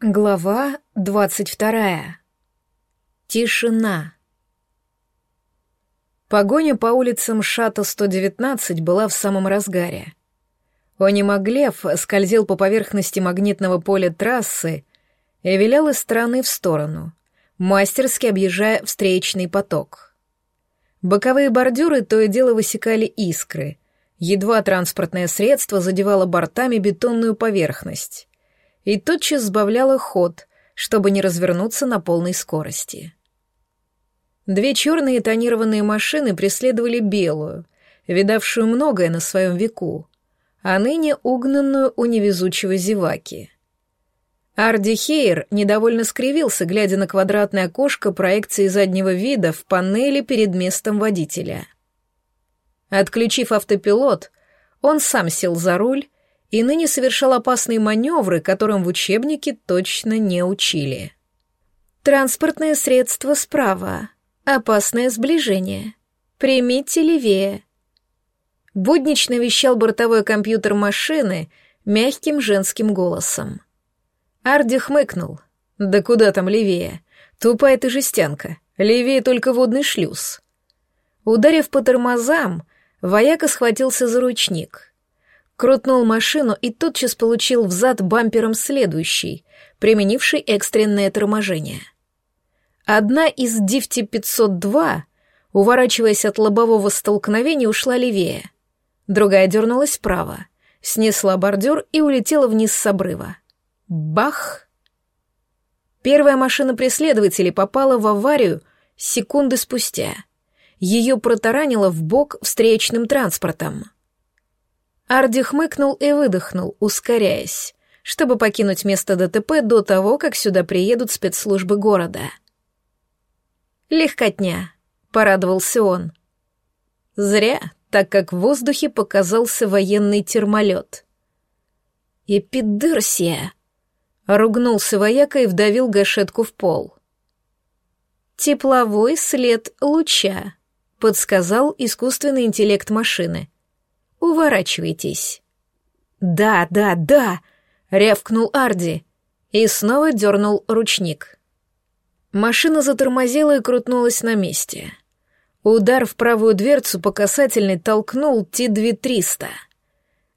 Глава двадцать вторая. Тишина. Погоня по улицам Шата-119 была в самом разгаре. Онимаглев скользил по поверхности магнитного поля трассы и вилял из стороны в сторону, мастерски объезжая встречный поток. Боковые бордюры то и дело высекали искры, едва транспортное средство задевало бортами бетонную поверхность и тотчас сбавляла ход, чтобы не развернуться на полной скорости. Две черные тонированные машины преследовали белую, видавшую многое на своем веку, а ныне угнанную у невезучего зеваки. Арди Хейер недовольно скривился, глядя на квадратное окошко проекции заднего вида в панели перед местом водителя. Отключив автопилот, он сам сел за руль и ныне совершал опасные маневры, которым в учебнике точно не учили. «Транспортное средство справа. Опасное сближение. Примите левее». Буднично вещал бортовой компьютер машины мягким женским голосом. Арди хмыкнул. «Да куда там левее? Тупая ты жестянка. Левее только водный шлюз». Ударив по тормозам, вояка схватился за ручник — крутнул машину и тотчас получил взад бампером следующий, применивший экстренное торможение. Одна из Дифти 502, уворачиваясь от лобового столкновения, ушла левее. Другая дернулась вправо, снесла бордюр и улетела вниз с обрыва. Бах! Первая машина преследователей попала в аварию секунды спустя. Ее протаранило в бок встречным транспортом. Арди хмыкнул и выдохнул, ускоряясь, чтобы покинуть место ДТП до того, как сюда приедут спецслужбы города. «Легкотня», — порадовался он. Зря, так как в воздухе показался военный термолет. «Эпидерсия!» — ругнулся вояка и вдавил гашетку в пол. «Тепловой след луча», — подсказал искусственный интеллект машины — Уворачивайтесь». «Да, да, да!» — рявкнул Арди и снова дернул ручник. Машина затормозила и крутнулась на месте. Удар в правую дверцу по касательной толкнул Ти-2300,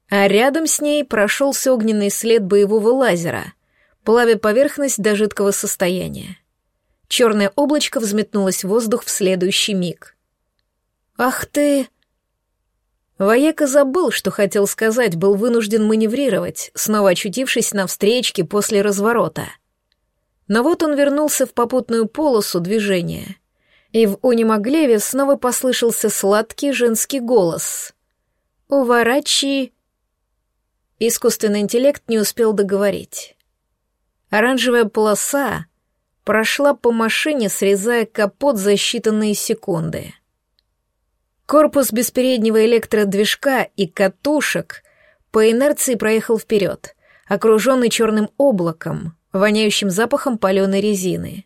а рядом с ней прошелся огненный след боевого лазера, плавя поверхность до жидкого состояния. Черное облачко взметнулось в воздух в следующий миг. «Ах ты!» Вояка забыл, что хотел сказать, был вынужден маневрировать, снова очутившись на встречке после разворота. Но вот он вернулся в попутную полосу движения, и в Унимаглеве снова послышался сладкий женский голос. «Уворачи...» Искусственный интеллект не успел договорить. Оранжевая полоса прошла по машине, срезая капот за считанные секунды — Корпус без переднего электродвижка и катушек по инерции проехал вперед, окруженный черным облаком, воняющим запахом паленой резины.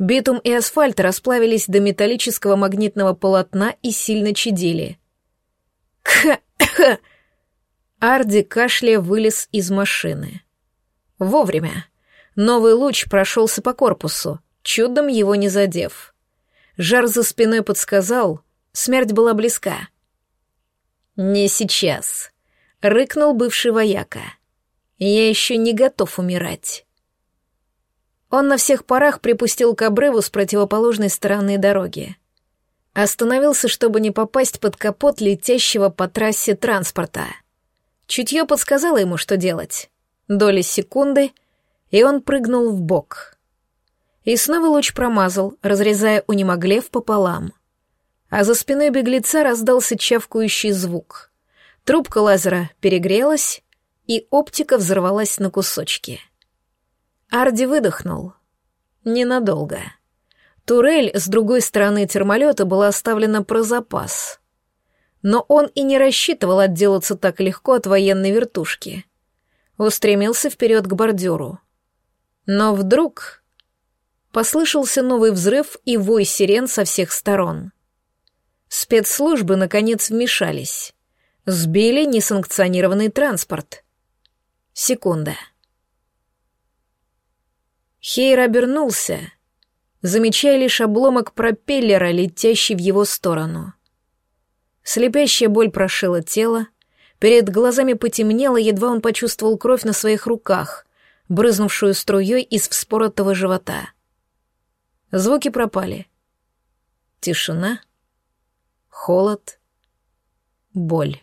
Битум и асфальт расплавились до металлического магнитного полотна и сильно чадили. «Кха-кха!» Арди кашля вылез из машины. Вовремя. Новый луч прошелся по корпусу, чудом его не задев. Жар за спиной подсказал, Смерть была близка. «Не сейчас», — рыкнул бывший вояка. «Я еще не готов умирать». Он на всех парах припустил к обрыву с противоположной стороны дороги. Остановился, чтобы не попасть под капот летящего по трассе транспорта. Чутье подсказало ему, что делать. Доли секунды, и он прыгнул в бок. И снова луч промазал, разрезая унемоглев пополам а за спиной беглеца раздался чавкающий звук. Трубка лазера перегрелась, и оптика взорвалась на кусочки. Арди выдохнул. Ненадолго. Турель с другой стороны термолета была оставлена про запас. Но он и не рассчитывал отделаться так легко от военной вертушки. Устремился вперед к бордюру. Но вдруг послышался новый взрыв и вой сирен со всех сторон — Спецслужбы, наконец, вмешались. Сбили несанкционированный транспорт. Секунда. Хейр обернулся, замечая лишь обломок пропеллера, летящий в его сторону. Слепящая боль прошила тело, перед глазами потемнело, едва он почувствовал кровь на своих руках, брызнувшую струей из вспоротого живота. Звуки пропали. Тишина, холод, боль.